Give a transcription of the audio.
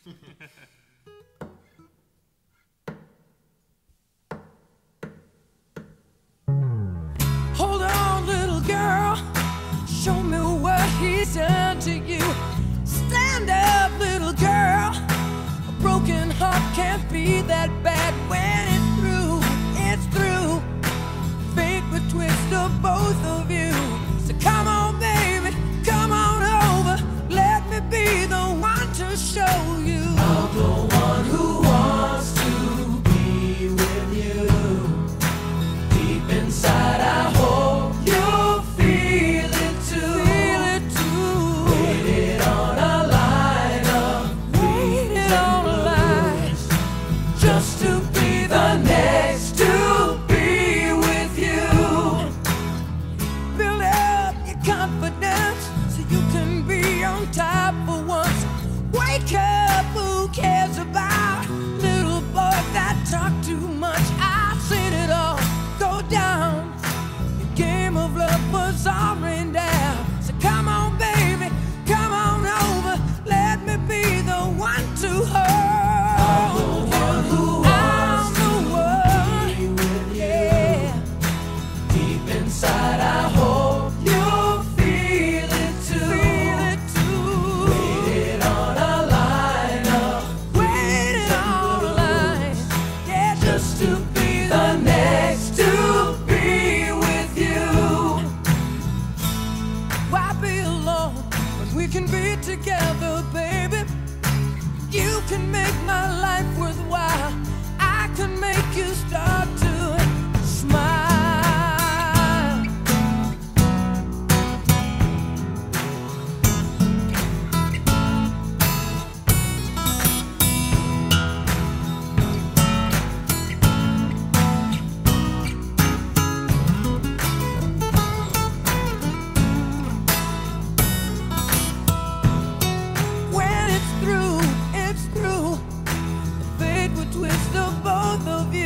Hold on, little girl. Show me what he's done to you. Stand up, little girl. A broken heart can't be that bad. could twist the both of you.